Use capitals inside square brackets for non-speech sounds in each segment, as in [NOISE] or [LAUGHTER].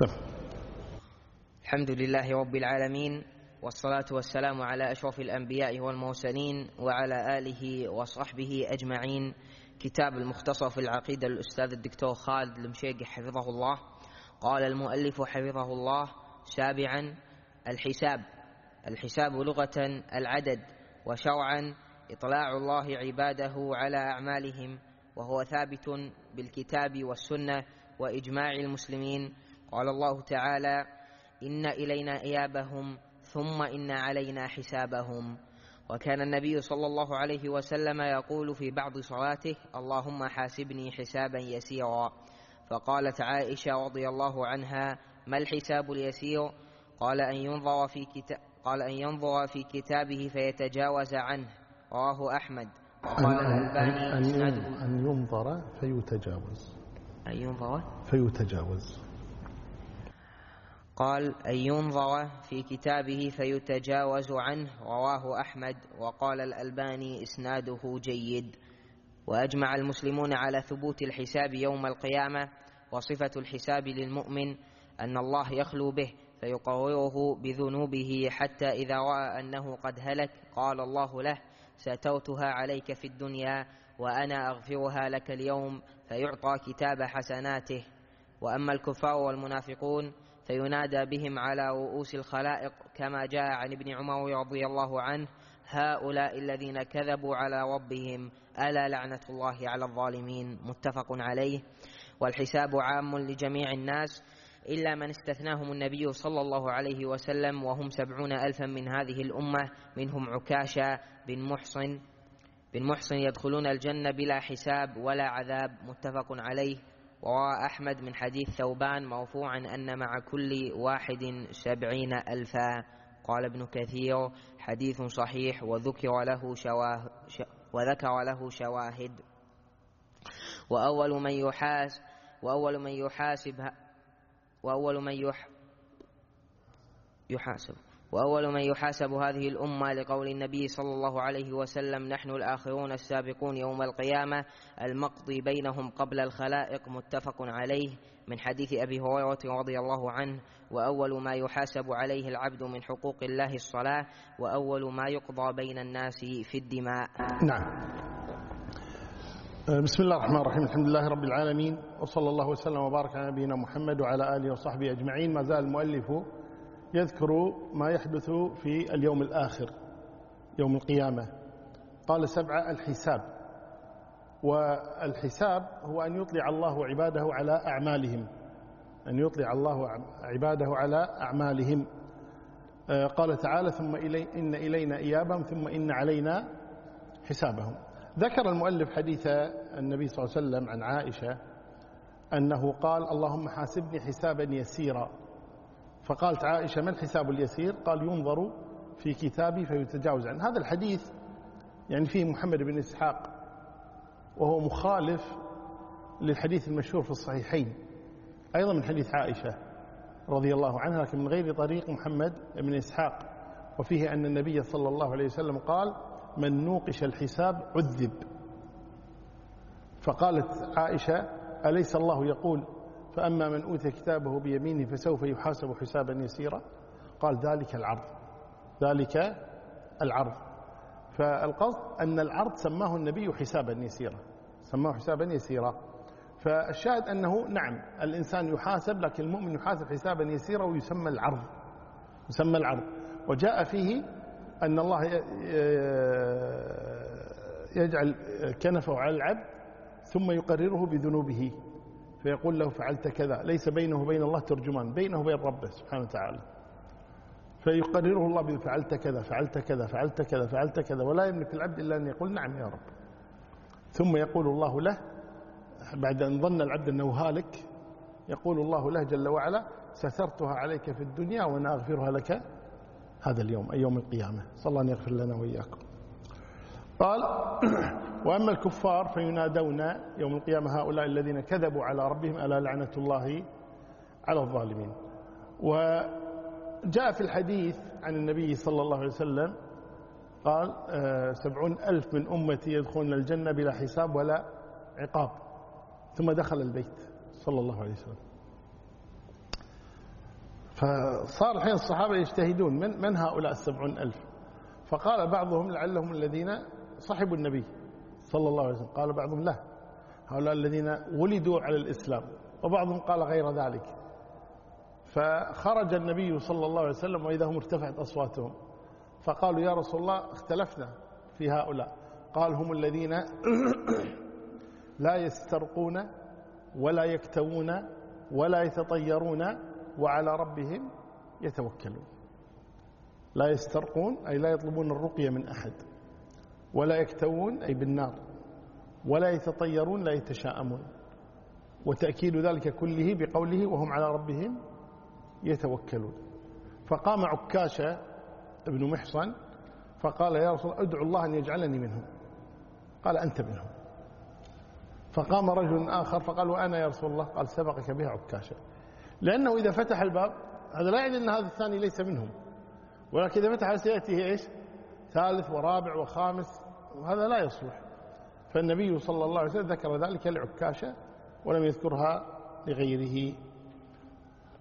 سم الحمد لله رب العالمين والصلاة والسلام على أشرف الأنبياء والمرسلين وعلى آله وصحبه أجمعين. كتاب المختصر في العقيدة الأستاذ الدكتور خالد المشيقي حفظه الله. قال المؤلف حفظه الله سابعا الحساب الحساب لغة العدد وشرعا إطلاع الله عباده على أعمالهم وهو ثابت بالكتاب والسنة وإجماع المسلمين. قال الله تعالى إن إلينا إيابهم ثم إن علينا حسابهم. وكان النبي صلى الله عليه وسلم يقول في بعض صلاته اللهم حاسبني حسابا يسيرا. فقالت عائشة رضي الله عنها ما الحساب اليسير؟ قال أن ينظر في كتاب قال أن ينظر في كتابه فيتجاوز عنه. رواه أحمد. وقال الألباني أن, أن ينظر فيتجاوز. أن ينظر؟ فيتجاوز. قال أن ينظر في كتابه فيتجاوز عنه. رواه أحمد. وقال الألباني إسناده جيد. وأجمع المسلمون على ثبوت الحساب يوم القيامة وصفة الحساب للمؤمن أن الله يخلو به فيقرره بذنوبه حتى إذا رأى أنه قد هلك قال الله له سترتها عليك في الدنيا وأنا أغفرها لك اليوم فيعطى كتاب حسناته. وأما الكفار والمنافقون فينادى بهم على رؤوس الخلائق كما جاء عن ابن عمر رضي الله عنه هؤلاء الذين كذبوا على ربهم ألا لعنة الله على الظالمين؟ متفق عليه. والحساب عام لجميع الناس إلا من استثناهم النبي صلى الله عليه وسلم وهم سبعون ألفا من هذه الأمة منهم عكاشة بن محصن. بن محصن يدخلون الجنة بلا حساب ولا عذاب متفق عليه. وروى أحمد من حديث ثوبان مرفوعا أن مع كل واحد سبعين ألفا. قال ابن كثير حديث صحيح وذكر له شواه ش وذكر له شواهد. وأول من يحاس وأول من يحاسب وأول من يح يحاسب. وأول من يحاسب هذه الأمة لقول النبي صلى الله عليه وسلم نحن الآخرون السابقون يوم القيامة المقضي بينهم قبل الخلائق متفق عليه من حديث أبي هريرة رضي الله عنه. وأول ما يحاسب عليه العبد من حقوق الله الصلاة وأول ما يقضى بين الناس في الدماء. نعم. بسم الله الرحمن الرحيم. الحمد لله رب العالمين وصلى الله وسلم وبارك على نبينا محمد وعلى آله وصحبه أجمعين. ما زال المؤلف يذكر ما يحدث في اليوم الآخر يوم القيامة. قال سبعة الحساب. والحساب هو أن يطلع الله عباده على أعمالهم. أن يطلع الله عباده على أعمالهم. قال تعالى ثم إلي إن إلينا إيابهم ثم إن علينا حسابهم. ذكر المؤلف حديث النبي صلى الله عليه وسلم عن عائشة أنه قال اللهم حاسبني حسابا يسيرا. فقالت عائشة ما الحساب اليسير؟ قال ينظر في كتابي فيتجاوز عنه. هذا الحديث يعني فيه محمد بن إسحاق وهو مخالف للحديث المشهور في الصحيحين أيضا من حديث عائشة رضي الله عنها لكن من غير طريق محمد بن إسحاق. وفيه أن النبي صلى الله عليه وسلم قال من نوقش الحساب عذب. فقالت عائشة أليس الله يقول فأما من أوتي كتابه بيمينه فسوف يحاسب حسابا يسيرا. قال ذلك العرض. ذلك العرض. فالقصد أن العرض سماه النبي حسابا يسيرا. سماه حسابا يسيرا. فالشاهد أنه نعم الإنسان يحاسب لكن المؤمن يحاسب حسابا يسيرا ويسمى العرض. يسمى العرض. وجاء فيه أن الله يجعل كنفه على العبد ثم يقرره بذنوبه. فيقول له فعلت كذا. ليس بينه وبين الله ترجمان. بينه وبين ربه سبحانه وتعالى. فيقرره الله بذنوب فعلت كذا فعلت كذا فعلت كذا فعلت كذا ولا يملك العبد إلا أن يقول نعم يا رب. ثم يقول الله له بعد أن ظن العبد أنه هالك يقول الله له جل وعلا سترتها عليك في الدنيا وأنا أغفرها لك هذا اليوم أي يوم القيامة. صلى الله أن يغفر لنا وإياكم. قال [CLEARS THROAT] وأما الكفار فينادون يوم القيامة هؤلاء الذين كذبوا على ربهم ألا لعنة الله على الظالمين. وجاء في الحديث عن النبي صلى الله عليه وسلم قال سبعون ألف من أمتي يدخلون الجنة بلا حساب ولا عقاب. ثم دخل البيت صلى الله عليه وسلم. فصار الحين الصحابة يجتهدون من, من هؤلاء السبعون ألف؟ فقال بعضهم لعلهم الذين صحبوا النبي صلى الله عليه وسلم. قال بعضهم لا هؤلاء الذين ولدوا على الإسلام. وبعضهم قال غير ذلك. فخرج النبي صلى الله عليه وسلم وإذا هم ارتفعت أصواتهم. فقالوا يا رسول الله اختلفنا في هؤلاء. قال هم الذين [COUGHS] لا يسترقون ولا يكتوون ولا يتطيرون وعلى ربهم يتوكلون. لا يسترقون أي لا يطلبون الرقية من أحد. ولا يكتوون أي بالنار ولا يتطيرون لا يتشاءمون. وتأكيد ذلك كله بقوله وهم على ربهم يتوكلون. فقام عكاشة ابن محصن فقال يا رسول الله ادعو الله أن يجعلني منهم. قال أنت منهم. فقام رجل آخر فقال وأنا يا رسول الله؟ قال سبقك بها عكاشة لأنه إذا فتح الباب هذا لا يعني أن هذا الثاني ليس منهم. ولكن إذا فتح سيأتيه إيش؟ ثالث ورابع وخامس وهذا لا يصلح. فالنبي صلى الله عليه وسلم ذكر ذلك لعكاشة ولم يذكرها لغيره.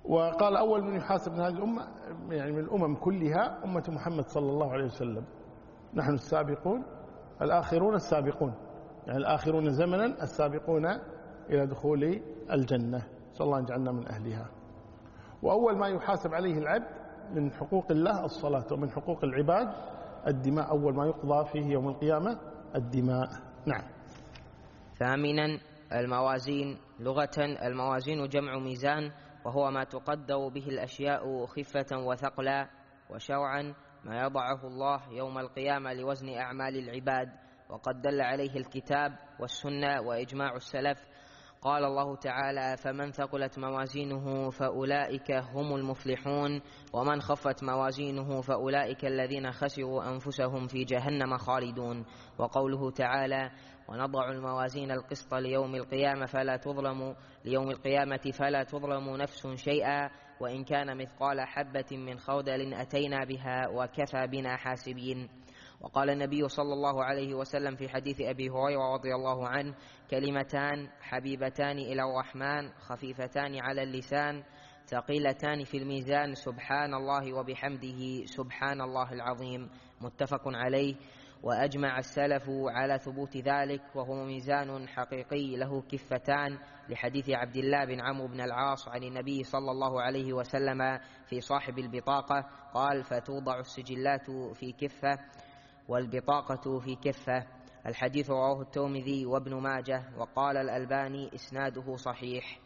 وقال أول من يحاسب من هذه الأمة يعني من الأمم كلها أمة محمد صلى الله عليه وسلم. نحن السابقون الآخرون السابقون. يعني الآخرون زمنا السابقون إلى دخول الجنة. صلى الله أن يجعلنا من أهلها. وأول ما يحاسب عليه العبد من حقوق الله الصلاة ومن حقوق العباد الدماء أول ما يقضى فيه يوم القيامة الدماء. نعم. ثامنا الموازين. لغة الموازين جمع ميزان وهو ما تقدر به الأشياء خفة وثقلا. وشرعا ما يضعه الله يوم القيامة لوزن أعمال العباد. وقد دل عليه الكتاب والسنة وإجماع السلف قال الله تعالى فمن ثقلت موازينه فأولئك هم المفلحون. ومن خفت موازينه فأولئك الذين خسروا أنفسهم في جهنم خالدون. وقوله تعالى ونضع الموازين القسط ليوم القيامة فلا تظلم ليوم القيامة فلا تظلم نفس شيئا. وإن كان مثقال حبة من خردل أتينا بها وكفى بنا حاسبين. وقال النبي صلى الله عليه وسلم في حديث أبي هريرة رضي الله عنه كلمتان حبيبتان إلى الرحمن خفيفتان على اللسان ثقيلتان في الميزان سبحان الله وبحمده سبحان الله العظيم. متفق عليه. وأجمع السلف على ثبوت ذلك وهو ميزان حقيقي له كفتان لحديث عبد الله بن عمرو بن العاص عن النبي صلى الله عليه وسلم في صاحب البطاقة قال فتوضع السجلات في كفة والبطاقة في كفة. الحديث رواه الترمذي وابن ماجه وقال الألباني إسناده صحيح.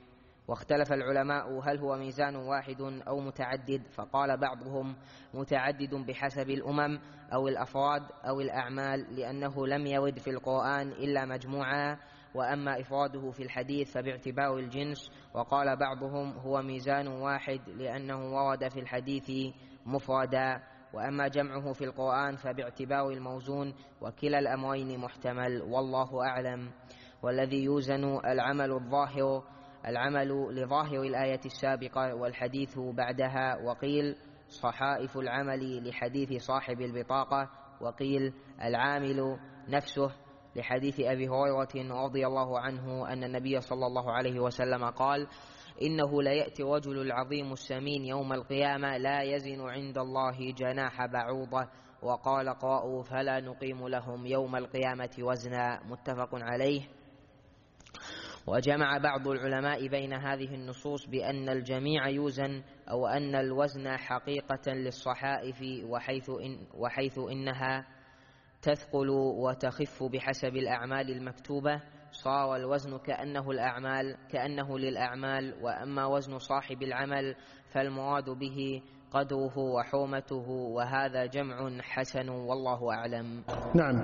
واختلف العلماء هل هو ميزان واحد أو متعدد فقال بعضهم متعدد بحسب الأمم أو الأفراد أو الأعمال لأنه لم يرد في القرآن إلا مجموعة. وأما إفراده في الحديث فباعتبار الجنس. وقال بعضهم هو ميزان واحد لأنه ورد في الحديث مفردا. وأما جمعه في القرآن فباعتبار الموزون وكلا الأمرين محتمل والله أعلم. والذي يوزن العمل الظاهر العمل لظاهر الآية السابقة والحديث بعدها وقيل صحائف العمل لحديث صاحب البطاقة وقيل العامل نفسه لحديث أبي هريرة رضي الله عنه أن النبي صلى الله عليه وسلم قال إنه ليأتي رجل العظيم السمين يوم القيامة لا يزن عند الله جناح بعوضة. وقال قاء فلا نقيم لهم يوم القيامة وزنا. متفق عليه. وجمع بعض العلماء بين هذه النصوص بأن الجميع يوزن أو أن الوزن حقيقة للصحائف وحيث, إن وحيث إنها تثقل وتخف بحسب الأعمال المكتوبة. صار الوزن كأنه الأعمال كأنه للأعمال وأما وزن صاحب العمل فالمراد به قدره وحومته وهذا جمع حسن والله أعلم. نعم.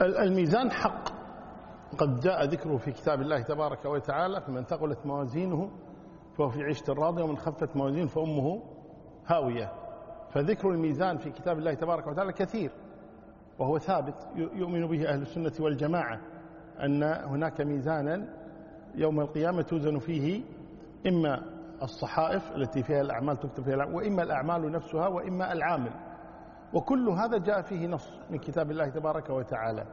الميزان حق قد جاء ذكره في كتاب الله تبارك وتعالى فمن ثقلت موازينه فهو في عيشة راضية ومن خفت موازينه فأمه هاوية. فذكر الميزان في كتاب الله تبارك وتعالى كثير وهو ثابت يؤمن به أهل السنة والجماعة. أن هناك ميزانا يوم القيامة توزن فيه إما الصحائف التي فيها الأعمال تكتب فيها الأعمال وإما الأعمال نفسها وإما العامل. وكل هذا جاء فيه نص من كتاب الله تبارك وتعالى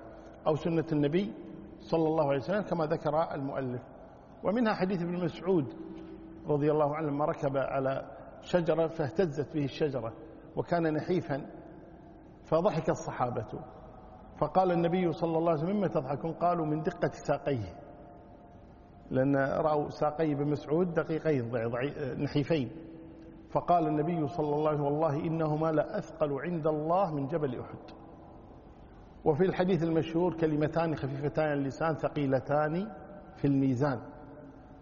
أو سنة النبي صلى الله عليه وسلم كما ذكر المؤلف. ومنها حديث ابن مسعود رضي الله عنه لما ركب على شجرة فاهتزت به الشجرة وكان نحيفا فضحك الصحابة. فقال النبي صلى الله عليه وسلم مما تضحكون؟ قالوا من دقة ساقيه. لأن رأوا ساقي بن مسعود دقيقين نحيفين. فقال النبي صلى الله عليه وسلم والله إنهما لأثقل عند الله من جبل أحد. وفي الحديث المشهور كلمتان خفيفتان اللسان ثقيلتان في الميزان.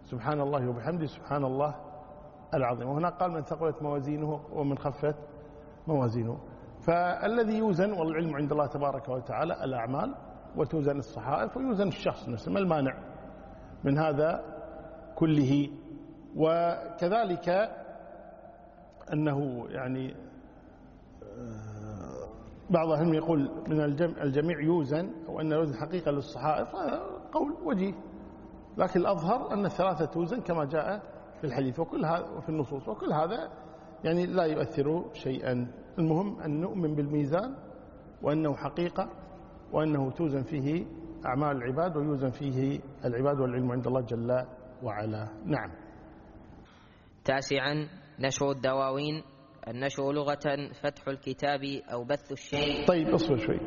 سبحان الله وبحمده سبحان الله العظيم. وهنا قال من ثقلت موازينه ومن خفت موازينه. فالذي يوزن والعلم عند الله تبارك وتعالى الأعمال وتوزن الصحائف ويوزن الشخص نفسه ما المانع من هذا كله. وكذلك أنه يعني آه، بعض أهل يقول من الجميع يوزن أو أن الوزن حقيقة للصحائف قول وجيه. لكن الأظهر أن الثلاثة توزن كما جاء في الحديث وكل هذا وفي النصوص وكل هذا يعني لا يؤثر شيئا. المهم أن نؤمن بالميزان وأنه حقيقة وأنه توزن فيه أعمال العباد ويوزن فيه العباد والعلم عند الله جل وعلا. نعم. تاسعا نشر الدواوين النشر لغة فتح الكتاب أو بث الشيء. طيب اصبر شوي.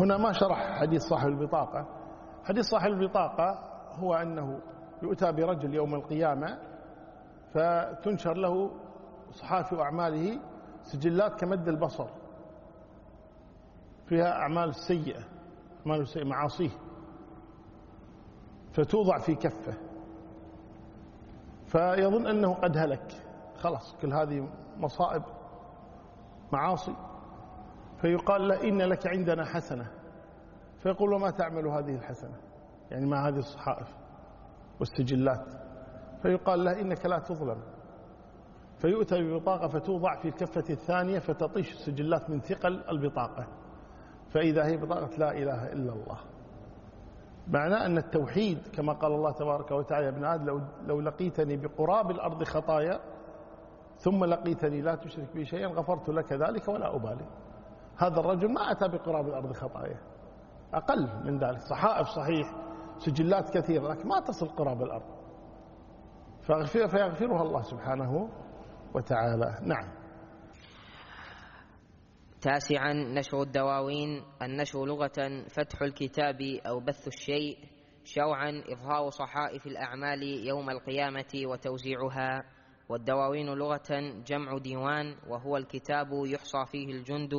هنا ما شرح حديث صاحب البطاقة. حديث صاحب البطاقة هو أنه يؤتى برجل يوم القيامة فتنشر له صحافي أعماله سجلات كمد البصر. فيها أعمال سيئة أعمال سيئة معاصيه فتوضع في كفه. فيظن أنه قد هلك. خلاص كل هذه مصائب معاصي. فيقال له إن لك عندنا حسنة. فيقول وما تعمل هذه الحسنة؟ يعني مع هذه الصحائف والسجلات. فيقال له إنك لا تظلم. فيؤتى ببطاقة فتوضع في الكفة الثانية فتطيش السجلات من ثقل البطاقة. فإذا هي بطاقة لا إله إلا الله. معنى أن التوحيد كما قال الله تبارك وتعالى يا ابن آدم لو, لو لقيتني بقراب الأرض خطايا ثم لقيتني لا تشرك بي شيئا غفرت لك ذلك ولا أبالي. هذا الرجل ما أتى بقراب الأرض خطايا. أقل من ذلك. صحائف صحيح سجلات كثيرة لكن ما تصل قراب الأرض. فيغفر فيغفرها الله سبحانه. وتعالى. نعم. تاسعا نشر الدواوين. النشر لغة فتح الكتاب أو بث الشيء. شوعا إظهار صحائف الأعمال يوم القيامة وتوزيعها. والدواوين لغة جمع ديوان وهو الكتاب يحصى فيه الجند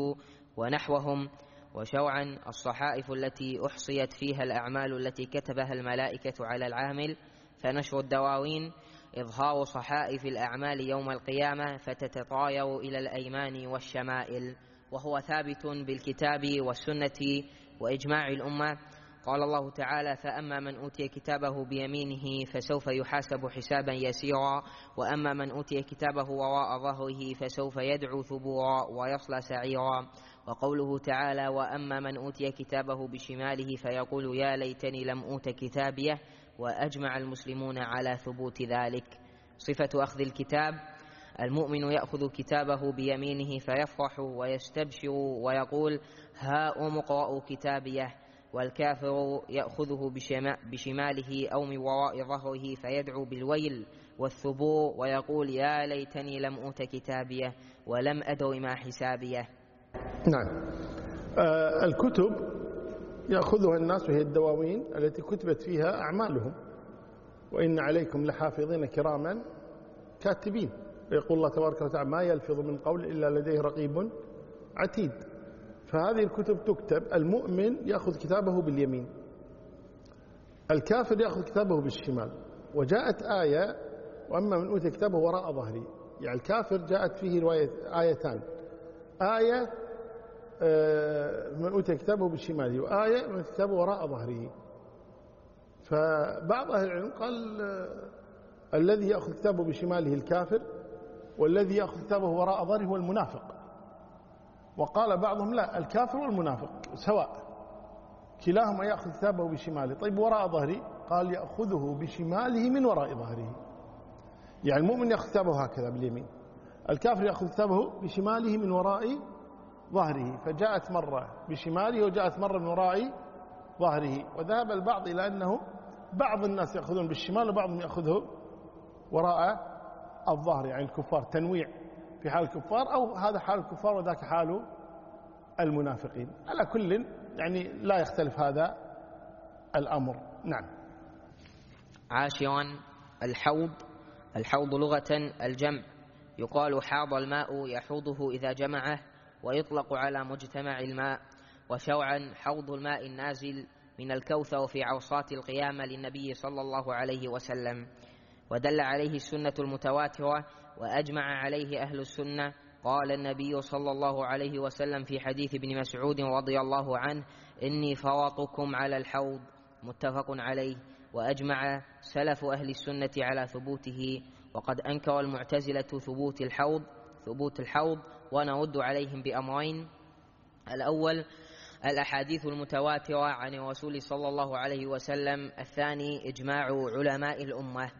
ونحوهم. وشوعا الصحائف التي أحصيت فيها الأعمال التي كتبها الملائكة على العامل. فنشر الدواوين. إظهار صحائف الأعمال يوم القيامة فتتطاير إلى الأيمان والشمائل. وهو ثابت بالكتاب والسنة وإجماع الأمة. قال الله تعالى فأما من أوتي كتابه بيمينه فسوف يحاسب حسابا يسيرا. وأما من أوتي كتابه وراء ظهره فسوف يدعو ثبورا ويصلى سعيرا. وقوله تعالى وأما من أوتي كتابه بشماله فيقول يا ليتني لم أوت كتابيه. وأجمع المسلمون على ثبوت ذلك. صفة أخذ الكتاب المؤمن يأخذ كتابه بيمينه فيفرح ويستبشر ويقول هاؤم اقرأوا كتابيه. والكافر يأخذه بشماله أو من وراء ظهره فيدعو بالويل والثبور ويقول يا ليتني لم أوت كتابيه ولم أدر ما حسابيه. نعم. آه الكتب يأخذها الناس وهي الدواوين التي كتبت فيها أعمالهم. وإن عليكم لحافظين كراما كاتبين. يقول الله تبارك وتعالى ما يلفظ من قول إلا لديه رقيب عتيد. فهذه الكتب تكتب المؤمن يأخذ كتابه باليمين الكافر يأخذ كتابه بالشمال. وجاءت آية وأما من أوتي كتابه وراء ظهري. يعني الكافر جاءت فيه رواية آيتان. آية من أوتي كتابه بالشمال وآية من كتابه وراء ظهره. فبعض أهل العلم قال آه، الذي يأخذ كتابه بشماله الكافر والذي يأخذ كتابه وراء ظهره هو المنافق. وقال بعضهم لا الكافر والمنافق سواء كلاهما يأخذ كتابه بشماله. طيب وراء ظهري قال يأخذه بشماله من وراء ظهره. يعني المؤمن يأخذ كتابه هكذا باليمين الكافر يأخذ كتابه بشماله من وراء ظهره فجاءت مرة بشماله وجاءت مرة من وراء ظهره وذهب البعض إلى أنه بعض الناس يأخذون بالشمال وبعضهم يأخذه وراء الظهر يعني الكفار تنويع في حال الكفار أو هذا حال الكفار وذاك حال المنافقين. على كل يعني لا يختلف هذا الأمر. نعم. عاشرا الحوض الحوض لغة الجمع. يقال حاض الماء يحوضه إذا جمعه ويطلق على مجتمع الماء وشوعا حوض الماء النازل من الكوثر في عوصات القيامة للنبي صلى الله عليه وسلم. ودل عليه السنة المتواترة وأجمع عليه أهل السنة. قال النبي صلى الله عليه وسلم في حديث ابن مسعود رضي الله عنه إني فواطكم على الحوض. متفق عليه. وأجمع سلف أهل السنة على ثبوته. وقد أنكر المعتزلة ثبوت الحوض ثبوت الحوض ونرد عليهم بأمرين. الأول الأحاديث المتواترة عن الرسول صلى الله عليه وسلم. الثاني إجماع علماء الأمة.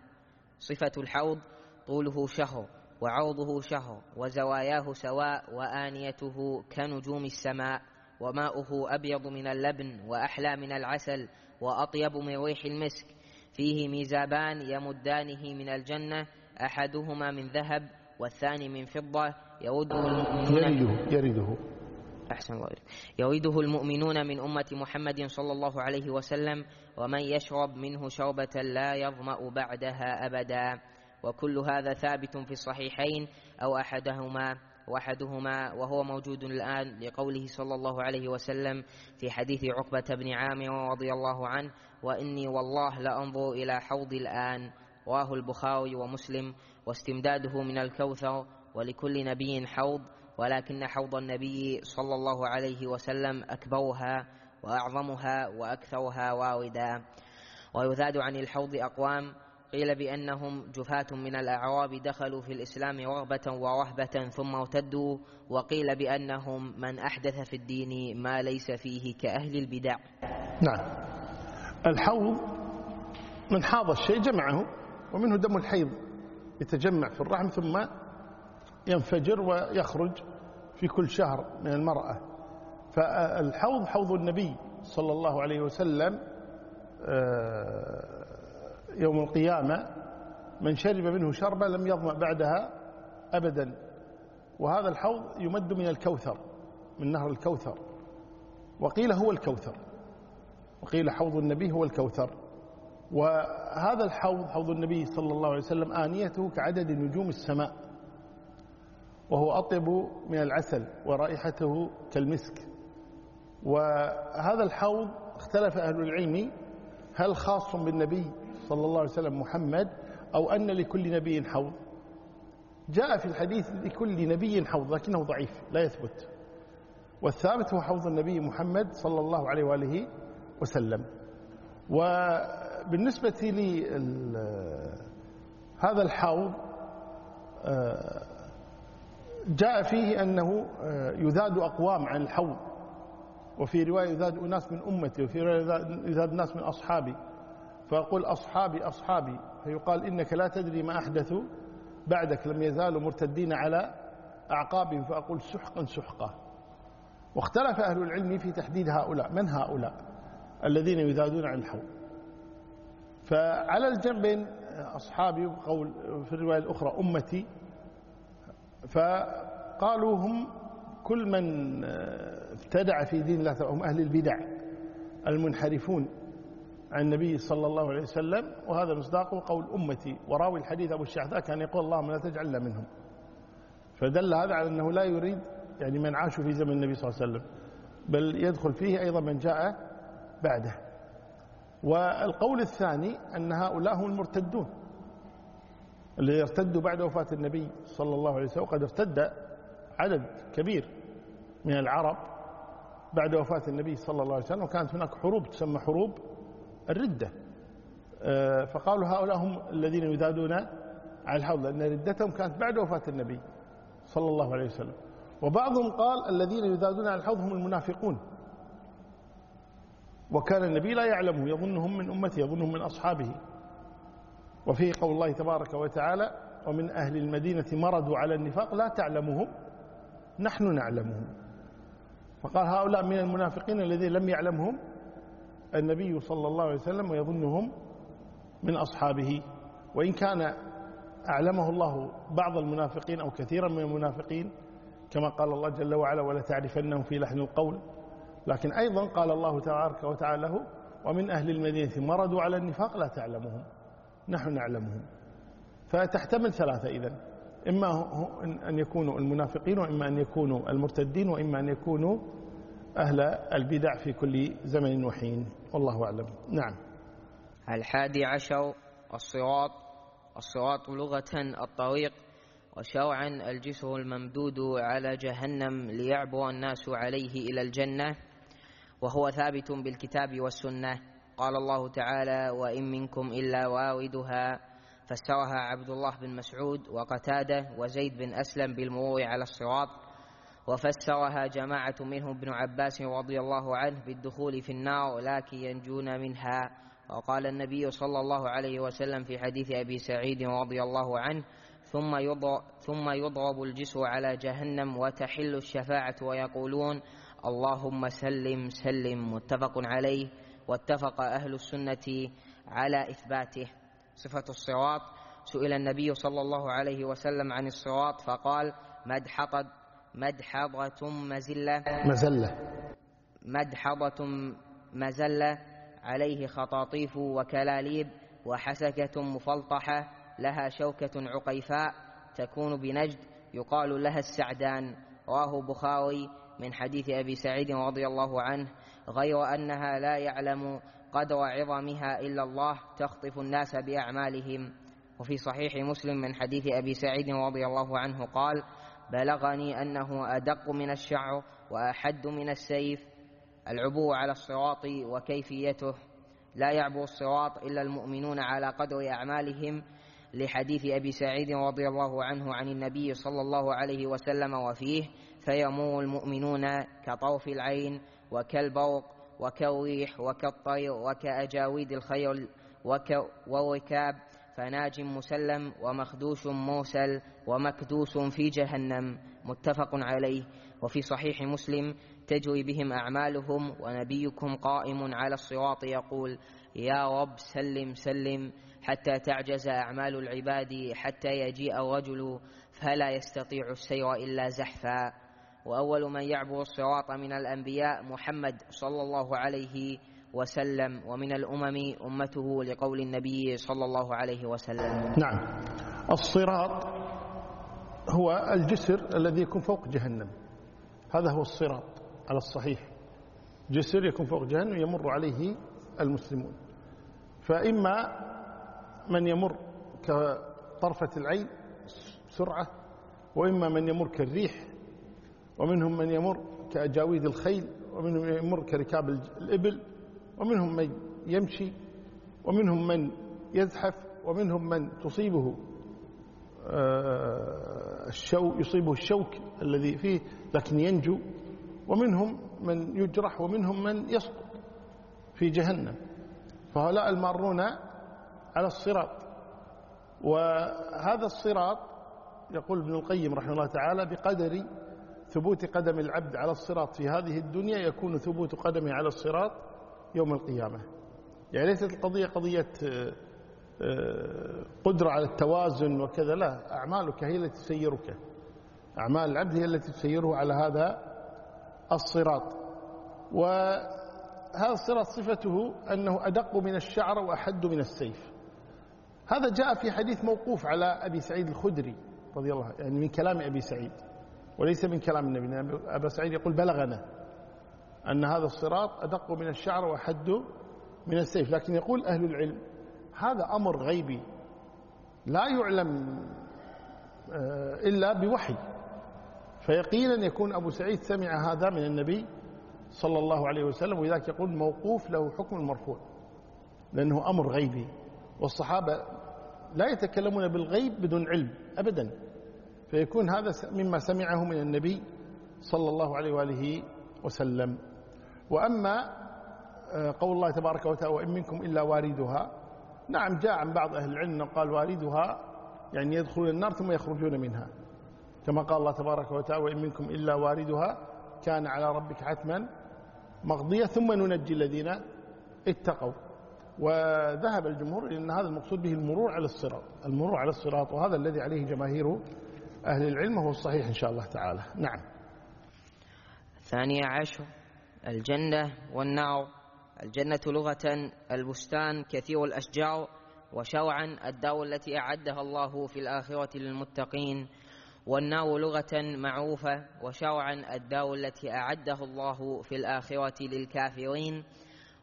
صفة الحوض طوله شهر وعوضه شهر وزواياه سواء وآنيته كنجوم السماء وماؤه أبيض من اللبن وأحلى من العسل وأطيب من ريح المسك. فيه ميزابان يمدانه من الجنة أحدهما من ذهب والثاني من فضة. يوده يرده يرده أحسن الله إليك. يريده المؤمنون من أمة محمد صلى الله عليه وسلم ومن يشرب منه شربة لا يظمأ بعدها أبدا. وكل هذا ثابت في الصحيحين أو أحدهما وأحدهما وهو موجود الآن لقوله صلى الله عليه وسلم في حديث عقبة بن عامر رضي الله عنه وإني والله لأنظر إلى حوض الآن. رواه البخاري ومسلم واستمداده من الكوثر ولكل نبي حوض ولكن حوض النبي صلى الله عليه وسلم أكبرها وأعظمها وأكثرها واردا ويذاد عن الحوض أقوام قيل بأنهم جفاة من الأعراب دخلوا في الإسلام رغبة ورهبة ثم ارتدوا وقيل بأنهم من أحدث في الدين ما ليس فيه كأهل البدع. نعم. الحوض من حاض الشيء جمعه ومنه دم الحيض يتجمع في الرحم ثم ينفجر ويخرج في كل شهر من المرأة. فالحوض حوض النبي صلى الله عليه وسلم آه، يوم القيامة من شرب منه شربة لم يظمأ بعدها أبدا. وهذا الحوض يمد من الكوثر من نهر الكوثر. وقيل هو الكوثر. وقيل حوض النبي هو الكوثر. وهذا الحوض حوض النبي صلى الله عليه وسلم آنيته كعدد نجوم السماء. وهو أطيب من العسل ورائحته كالمسك. وهذا الحوض اختلف أهل العلم هل خاص بالنبي صلى الله عليه وسلم محمد أو أن لكل نبي حوض. جاء في الحديث لكل نبي حوض لكنه ضعيف لا يثبت. والثابت هو حوض النبي محمد صلى الله عليه وآله وسلم. وبالنسبة لي هذا الحوض آه، جاء فيه أنه آه، يذاد أقوام عن الحوض. وفي رواية يذاد أناس من أمتي وفي رواية يذاد ناس من أصحابي. فأقول أصحابي أصحابي. فيقال إنك لا تدري ما أحدثوا بعدك لم يزالوا مرتدين على أعقابهم. فأقول سحقا سحقا. واختلف أهل العلم في تحديد هؤلاء. من هؤلاء؟ الذين يذادون عن الحوض. فعلى الجنبين أصحابي قول في الرواية الأخرى أمتي. فقالوا هم كل من ابتدع في دين الله هم أهل البدع المنحرفون عن النبي صلى الله عليه وسلم وهذا مصداقه قول أمتي. وراوي الحديث أبو الشعثاء كان يقول اللهم لا تجعلنا منهم. فدل هذا على أنه لا يريد يعني من عاشوا في زمن النبي صلى الله عليه وسلم بل يدخل فيه أيضا من جاء بعده. والقول الثاني أن هؤلاء هم المرتدون. اللي ارتدوا بعد وفاة النبي صلى الله عليه وسلم وقد ارتد عدد كبير من العرب بعد وفاة النبي صلى الله عليه وسلم وكانت هناك حروب تسمى حروب الردة. آه، فقالوا هؤلاء هم الذين يذادون على الحوض لأن ردتهم كانت بعد وفاة النبي صلى الله عليه وسلم. وبعضهم قال الذين يذادون على الحوض هم المنافقون. وكان النبي لا يعلمه يظنهم من أمته يظنهم من أصحابه. وفيه قول الله تبارك وتعالى ومن أهل المدينة مرضوا على النفاق لا تعلمهم نحن نعلمهم. فقال هؤلاء من المنافقين الذين لم يعلمهم النبي صلى الله عليه وسلم ويظنهم من أصحابه. وإن كان أعلمه الله بعض المنافقين أو كثيرا من المنافقين كما قال الله جل وعلا ولا تعرفنهم في لحن القول. لكن أيضا قال الله تبارك وتعالى ومن أهل المدينة مرضوا على النفاق لا تعلمهم. نحن نعلمهم. فتحتمل ثلاثة إذن إما أن يكونوا المنافقين وإما أن يكونوا المرتدين وإما أن يكونوا أهل البدع في كل زمن وحين. والله أعلم. نعم. الحادي عشر الصراط. الصراط لغة الطريق. وشرعا الجسر الممدود على جهنم ليعبر الناس عليه إلى الجنة. وهو ثابت بالكتاب والسنة. قال الله تعالى وإن منكم إلا واردها فسرها عبد الله بن مسعود وقتاده وزيد بن أسلم بالمرور على الصراط وفسرها جماعة منهم ابن عباس رضي الله عنه بالدخول في النار لكن ينجون منها. وقال النبي صلى الله عليه وسلم في حديث أبي سعيد رضي الله عنه ثم يضرب, ثم يضرب الجسر على جهنم وتحل الشفاعة ويقولون اللهم سلم سلم متفق عليه. واتفق أهل السنة على إثباته. صفة الصراط. سئل النبي صلى الله عليه وسلم عن الصراط فقال مدحضة مدحضة مزلة. مزلة. مدحضة مزلة. عليه خطاطيف وكلاليب وحسكة مفلطحة. لها شوكة عقيفاء تكون بنجد. يقال لها السعدان. رواه بخاري من حديث أبي سعيد رضي الله عنه. غير أنها لا يعلم قدر عظمها إلا الله تخطف الناس بأعمالهم. وفي صحيح مسلم من حديث أبي سعيد رضي الله عنه قال بلغني أنه أدق من الشعر وأحد من السيف العبور على الصراط وكيفيته. لا يعبر الصراط إلا المؤمنون على قدر أعمالهم. لحديث أبي سعيد رضي الله عنه عن النبي صلى الله عليه وسلم وفيه فيمور المؤمنون كطرف العين وكالبرق وكالريح وكالطير وكأجاويد الخيل والركاب فناج مسلم ومخدوش موسل ومكدوس في جهنم متفق عليه. وفي صحيح مسلم تجري بهم أعمالهم ونبيكم قائم على الصراط يقول يا رب سلم سلم حتى تعجز أعمال العباد حتى يجيء الرجل فلا يستطيع السير إلا زحفا. وأول من يعبر الصراط من الأنبياء محمد صلى الله عليه وسلم ومن الأمم أمته لقول النبي صلى الله عليه وسلم. نعم. الصراط هو الجسر الذي يكون فوق جهنم. هذا هو الصراط على الصحيح. جسر يكون فوق جهنم يمر عليه المسلمون. فإما من يمر كطرفة العين سرعة وإما من يمر كالريح ومنهم من يمر كأجاويد الخيل ومنهم من يمر كركاب الإبل ومنهم من يمشي ومنهم من يزحف ومنهم من تصيبه آه، الشو يصيبه الشوك الذي فيه لكن ينجو ومنهم من يجرح ومنهم من يسقط في جهنم. فهؤلاء المارون على الصراط. وهذا الصراط يقول ابن القيم رحمه الله تعالى بقدر ثبوت قدم العبد على الصراط في هذه الدنيا يكون ثبوت قدمه على الصراط يوم القيامة. يعني ليست القضية قضية آه، آه، قدرة على التوازن وكذا لا أعمالك هي التي تسيرك. أعمال العبد هي التي تسيره على هذا الصراط. وهذا الصراط صفته أنه أدق من الشعر وأحد من السيف. هذا جاء في حديث موقوف على أبي سعيد الخدري رضي الله عنه يعني من كلام أبي سعيد. وليس من كلام النبي. أبا سعيد يقول بلغنا أن هذا الصراط أدق من الشعر وأحد من السيف. لكن يقول أهل العلم هذا أمر غيبي لا يعلم آه، إلا بوحي. فيقينا يكون أبو سعيد سمع هذا من النبي صلى الله عليه وسلم ولذلك يقول موقوف له حكم المرفوع لأنه أمر غيبي. والصحابة لا يتكلمون بالغيب بدون علم أبدا. فيكون هذا مما سمعه من النبي صلى الله عليه وآله وسلم. وأما آه، قول الله تبارك وتعالى وإن منكم إلا واردها. نعم جاء عن بعض أهل العلم قال واردها يعني يدخلون النار ثم يخرجون منها. كما قال الله تبارك وتعالى وإن منكم إلا واردها كان على ربك حتما مقضية. ثم ننجي الذين اتقوا. وذهب الجمهور إلى أن هذا المقصود به المرور على الصراط. المرور على الصراط وهذا الذي عليه جماهير أهل العلم وهو الصحيح إن شاء الله تعالى. نعم. ثانية عشر الجنة والنار. الجنة لغة البستان كثير الأشجار وشرعا الدار التي أعدها الله في الآخرة للمتقين. والنار لغة معروفة وشرعا الدار التي أعدها الله في الآخرة للكافرين.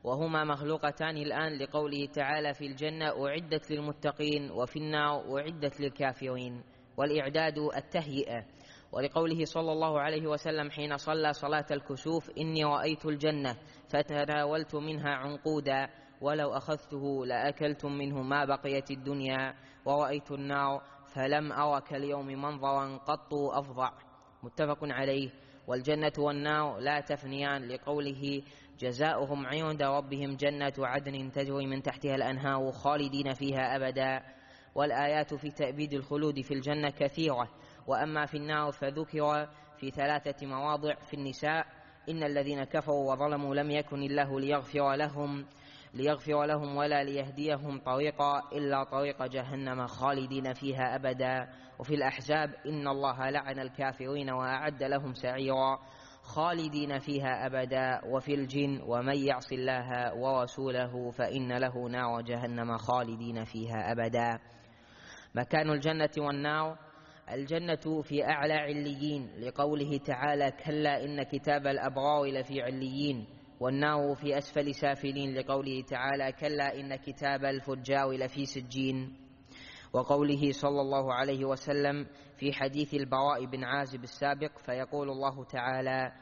وهما مخلوقتان الآن لقوله تعالى في الجنة أعدت للمتقين وفي النار أعدت للكافرين. والإعداد التهيئة. ولقوله صلى الله عليه وسلم حين صلى صلاة الكسوف إني رأيت الجنة فتناولت منها عنقودا ولو أخذته لأكلتم منه ما بقيت الدنيا ورأيت النار فلم أر كاليوم منظرا قط أفظع. متفق عليه. والجنة والنار لا تفنيان لقوله جزاؤهم عند ربهم جنة عدن تجري من تحتها الأنهار خالدين فيها أبدا. والآيات في تأبيد الخلود في الجنة كثيرة. وأما في النار فذكر في ثلاثة مواضع في النساء. إن الذين كفروا وظلموا لم يكن الله ليغفر لهم ليغفر لهم ولا ليهديهم طريقا إلا طريق جهنم خالدين فيها أبدا. وفي الأحزاب إن الله لعن الكافرين وأعد لهم سعيرا خالدين فيها أبدا. وفي الجن ومن يعص الله ورسوله فإن له نار جهنم خالدين فيها أبدا. مكان الجنة والنار. الجنة في أعلى عليين لقوله تعالى كلا إن كتاب الأبرار لفي عليين والنار في أسفل سافلين لقوله تعالى كلا إن كتاب الفجار لفي سجين. وقوله صلى الله عليه وسلم في حديث البراء بن عازب السابق فيقول الله تعالى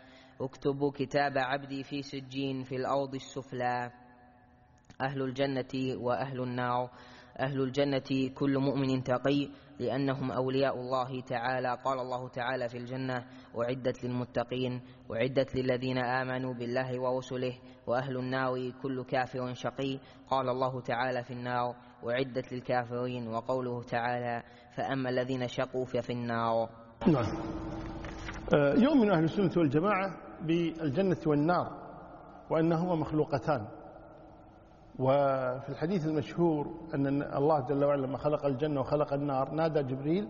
اكتبوا كتاب عبدي في سجين في الأرض السفلى. أهل الجنة وأهل النار. أهل الجنة كل مؤمن تقي لأنهم أولياء الله تعالى. قال الله تعالى في الجنة أعدت للمتقين أعدت للذين آمنوا بالله ورسله وأهل النار كل كافر شقي. قال الله تعالى في النار أعدت للكافرين وقوله تعالى فأما الذين شقوا ففي النار. نعم. آه، يؤمن أهل السنة والجماعة بالجنة والنار وأنهما مخلوقتان. وفي الحديث المشهور أن الله جل وعلا لما خلق الجنة وخلق النار نادى جبريل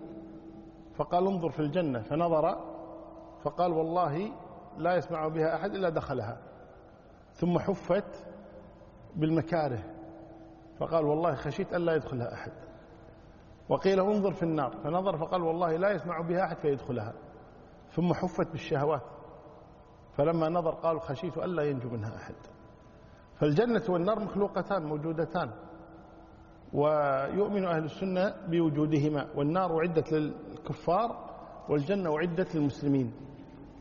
فقال انظر في الجنة فنظر فقال والله لا يسمع بها أحد إلا دخلها ثم حفت بالمكاره فقال والله خشيت ألا يدخلها أحد وقيل انظر في النار فنظر فقال والله لا يسمع بها أحد فيدخلها ثم حفت بالشهوات فلما نظر قال خشيت ألا ينجو منها أحد فالجنة والنار مخلوقتان موجودتان. ويؤمن أهل السنة بوجودهما. والنار أعدت للكفار والجنة أعدت للمسلمين.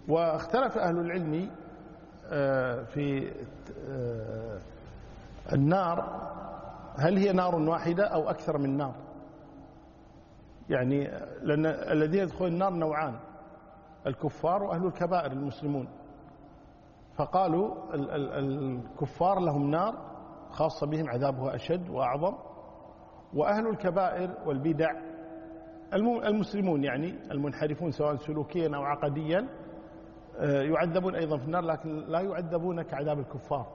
واختلف أهل العلم آه، في آه، النار. هل هي نار واحدة أو أكثر من نار؟ يعني لأن الذين يدخلون النار نوعان الكفار وأهل الكبائر المسلمون. فقالوا الكفار لهم نار خاصة بهم عذابها أشد وأعظم. وأهل الكبائر والبدع المسلمون يعني المنحرفون سواء سلوكيا أو عقديا آه، يعذبون أيضا في النار لكن لا يعذبون كعذاب الكفار.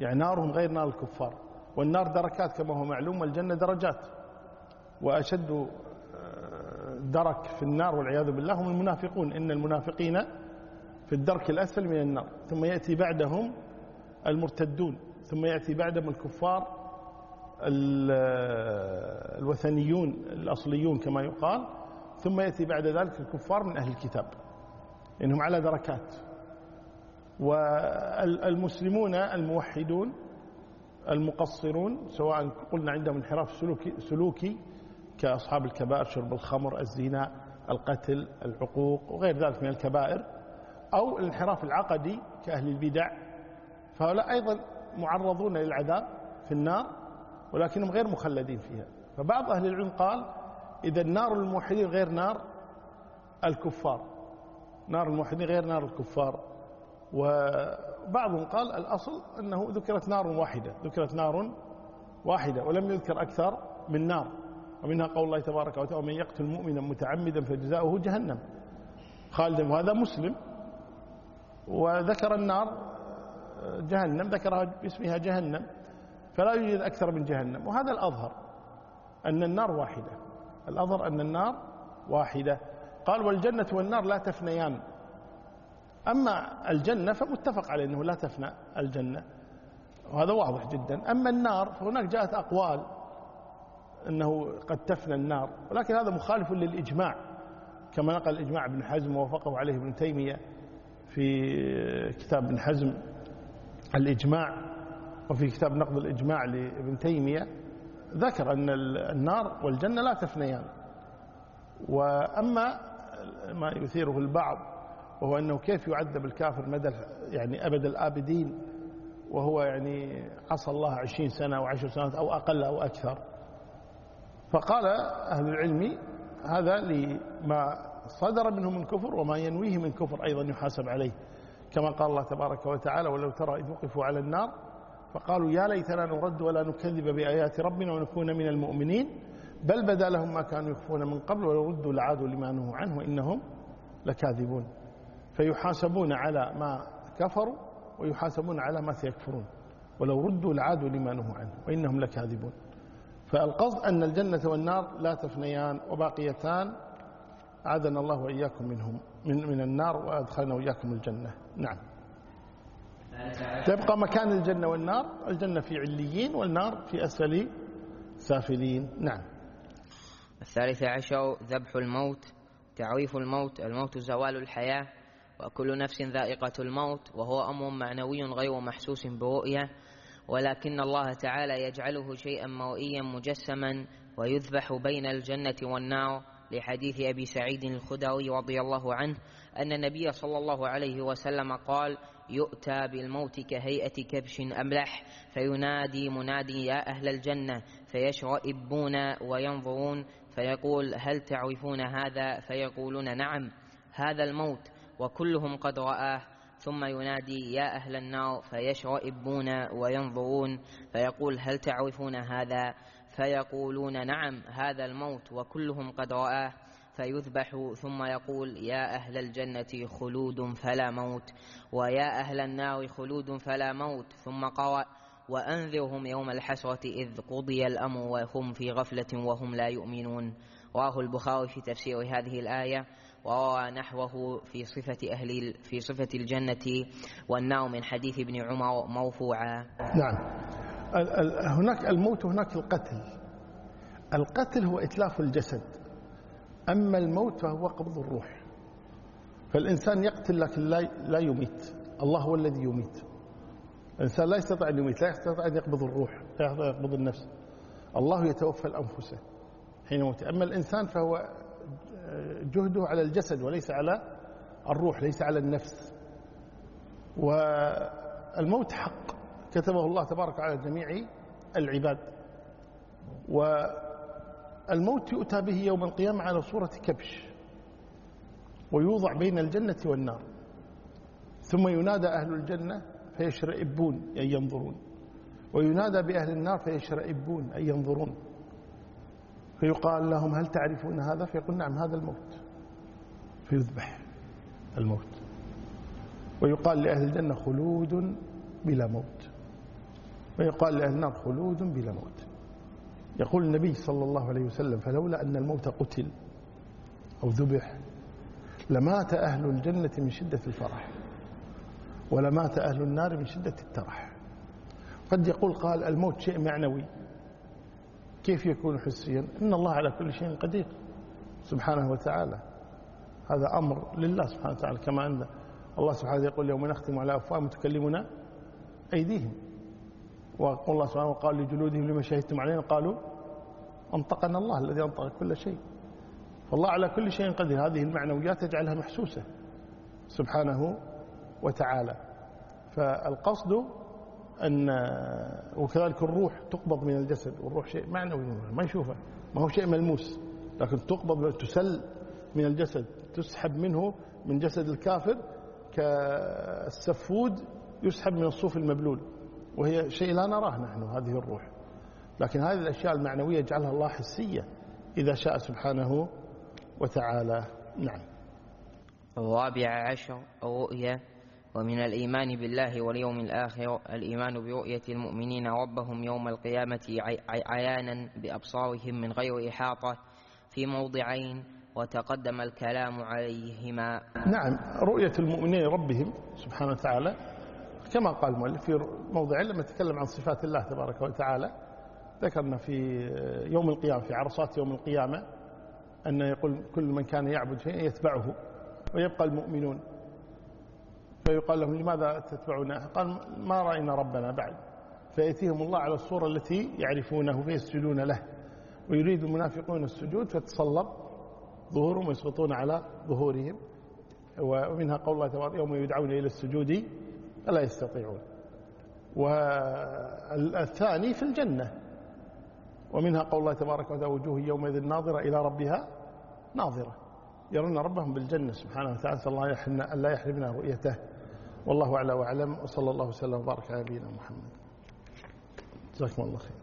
يعني نارهم غير نار الكفار. والنار دركات كما هو معلوم والجنة درجات. وأشد آه، درك في النار والعياذ بالله هم المنافقون. إن المنافقين في الدرك الأسفل من النار ثم يأتي بعدهم المرتدون ثم يأتي بعدهم الكفار الوثنيون الأصليون كما يقال ثم يأتي بعد ذلك الكفار من أهل الكتاب إنهم على دركات. والمسلمون الموحدون المقصرون سواء قلنا عندهم انحراف سلوكي, سلوكي كأصحاب الكبائر شرب الخمر الزنا القتل العقوق وغير ذلك من الكبائر. أو الانحراف العقدي كأهل البدع. فهؤلاء أيضا معرضون للعذاب في النار ولكنهم غير مخلدين فيها. فبعض أهل العلم قال إذا النار الموحدين غير نار الكفار. نار الموحدين غير نار الكفار. وبعضهم قال الأصل أنه ذكرت نار واحدة ذكرت نار واحدة ولم يذكر أكثر من نار. ومنها قول الله تبارك وتعالى ومن يقتل مؤمنا متعمدا فجزاؤه جهنم. خالدا. وهذا مسلم. وذكر النار جهنم ذكرها باسمها جهنم فلا يوجد أكثر من جهنم. وهذا الأظهر أن النار واحدة. الأظهر أن النار واحدة. قال والجنة والنار لا تفنيان. أما الجنة فمتفق عليه أنه لا تفنى الجنة وهذا واضح جدا. أما النار فهناك جاءت أقوال أنه قد تفنى النار ولكن هذا مخالف للإجماع كما نقل الإجماع ابن حزم ووافقه عليه ابن تيمية. في كتاب ابن حزم الإجماع وفي كتاب نقض الإجماع لابن تيمية ذكر أن النار والجنة لا تفنيان. وأما ما يثيره البعض وهو أنه كيف يعذب الكافر مدى يعني أبد الآبدين وهو يعني عصى الله عشرين سنة أو عشر سنوات أو أقل أو أكثر. فقال أهل العلم هذا لما صدر منه من كفر وما ينويه من كفر أيضا يحاسب عليه كما قال الله تبارك وتعالى ولو ترى إذ وقفوا على النار فقالوا يا ليتنا نرد ولا نكذب بآيات ربنا ونكون من المؤمنين بل بدا لهم ما كانوا يخفون من قبل ولو ردوا لعادوا لما نهوا عنه وإنهم لكاذبون فيحاسبون على ما كفروا ويحاسبون على ما سيكفرون ولو ردوا لعادوا لما نهوا عنه وإنهم لكاذبون. فالقصد أن الجنة والنار لا تفنيان وباقيتان أعاذنا الله وإياكم منهم من, من النار وأدخلنا وإياكم الجنة. نعم. تبقى مكان الجنة والنار الجنة في عليين والنار في أسفل سافلين. نعم. الثالث عشر ذبح الموت تعريف الموت الموت زوال الحياة وكل نفس ذائقة الموت وهو أمر معنوي غير محسوس برؤية ولكن الله تعالى يجعله شيئا مرئيا مجسما ويذبح بين الجنة والنار لحديث أبي سعيد الخدري رضي الله عنه أن النبي صلى الله عليه وسلم قال يؤتى بالموت كهيئة كبش أملح فينادي منادي يا أهل الجنة فيشرئبون وينظرون فيقول هل تعرفون هذا؟ فيقولون نعم هذا الموت وكلهم قد رآه. ثم ينادي يا أهل النار. فيشرئبون وينظرون فيقول هل تعرفون هذا؟ فيقولون نعم هذا الموت وكلهم قد رآه فيذبح ثم يقول يا أهل الجنة خلود فلا موت ويا أهل النار خلود فلا موت ثم قرأ وأنذرهم يوم الحسرة إذ قضي الأمر وهم في غفلة وهم لا يؤمنون رواه البخاري في تفسير هذه الآية وروى نحوه في صفة أهل في صفة الجنة والنار من حديث ابن عمر مرفوعا. نعم. هناك الموت وهناك القتل. القتل هو إتلاف الجسد. أما الموت فهو قبض الروح. فالإنسان يقتل لكن لا يميت. الله هو الذي يميت. الإنسان لا يستطيع أن يميت، لا يستطيع أن يقبض الروح، لا يقبض النفس. الله يتوفى الأنفس حين يموت، أما الإنسان فهو جهده على الجسد وليس على الروح ليس على النفس والموت حق كتبه الله تبارك على جميع العباد. والموت يؤتى به يوم القيامة على صورة كبش ويوضع بين الجنة والنار. ثم ينادى أهل الجنة فيشرئبون أي ينظرون. وينادى بأهل النار فيشرئبون أي ينظرون. فيقال لهم هل تعرفون هذا؟ فيقول نعم هذا الموت. فيذبح الموت. ويقال لأهل الجنة خلود بلا موت. ويقال لأهل النار خلود بلا موت. يقول النبي صلى الله عليه وسلم فلولا أن الموت قتل أو ذبح لمات أهل الجنة من شدة الفرح ولمات أهل النار من شدة الترح. قد يقول قال الموت شيء معنوي. كيف يكون حسيا؟ إن الله على كل شيء قدير سبحانه وتعالى. هذا أمر لله سبحانه وتعالى كما أن الله سبحانه يقول يوم نختم على أفواههم تكلمنا أيديهم. وقال الله سبحانه وقال لجلودهم لما شهدتم علينا قالوا أنطقنا الله الذي أنطق كل شيء. فالله على كل شيء قدير. هذه المعنويات تجعلها محسوسة سبحانه وتعالى. فالقصد أن وكذلك الروح تقبض من الجسد والروح شيء معنوي ما يشوفه ما هو شيء ملموس لكن تقبض تسل من الجسد تسحب منه من جسد الكافر كالسفود يسحب من الصوف المبلول. وهي شيء لا نراه نحن هذه الروح. لكن هذه الأشياء المعنوية جعلها الله حسية إذا شاء سبحانه وتعالى. نعم. الرابع عشر الرؤيا ومن الإيمان بالله واليوم الآخر الإيمان برؤية المؤمنين ربهم يوم القيامة عيانا بأبصارهم من غير إحاطة في موضعين وتقدم الكلام عليهما. نعم. رؤية المؤمنين ربهم سبحانه وتعالى كما قال المؤلف في موضع لما تكلم عن صفات الله تبارك وتعالى ذكرنا في يوم القيامة في عرصات يوم القيامة أن يقول كل من كان يعبد شيئا يتبعه ويبقى المؤمنون. فيقال لهم لماذا تتبعون؟ قال ما رأينا ربنا بعد. فيأتيهم الله على الصورة التي يعرفونه فيسجدون له. ويريد المنافقون السجود فتصلب ظهورهم ويسقطون على ظهورهم. ومنها قول الله تبارك يوم يدعون إلى السجود فلا يستطيعون. والثاني في الجنة. ومنها قول الله تبارك وتعالى وجوه يومئذ ناظرة إلى ربها ناظرة. يرون ربهم بالجنة سبحانه وتعالى. الله أن لا يحرمنا رؤيته. والله أعلى وأعلم. وصلى الله وسلم وبارك على نبينا محمد. جزاكم الله خير.